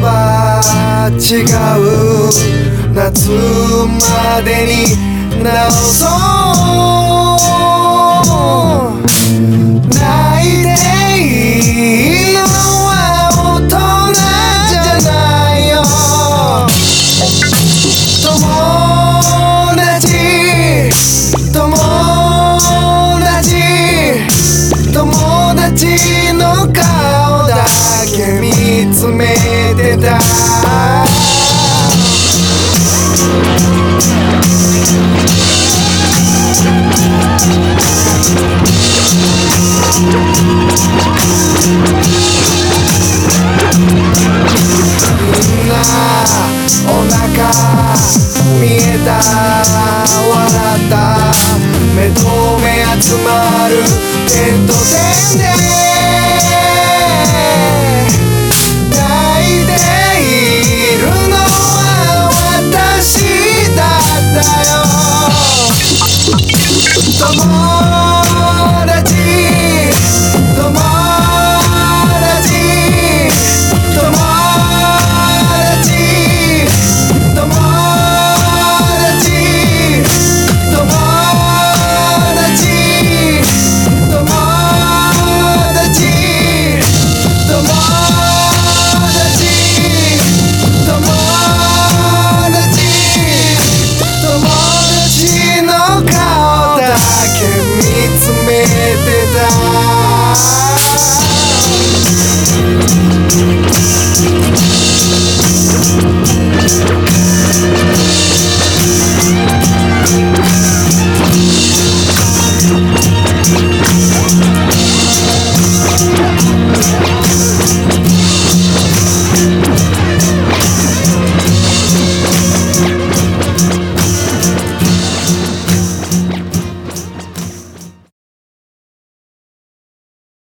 葉違う夏までに直そう。てた。みんなお見えた。笑った。目と目集まる。点と点で。interpretar.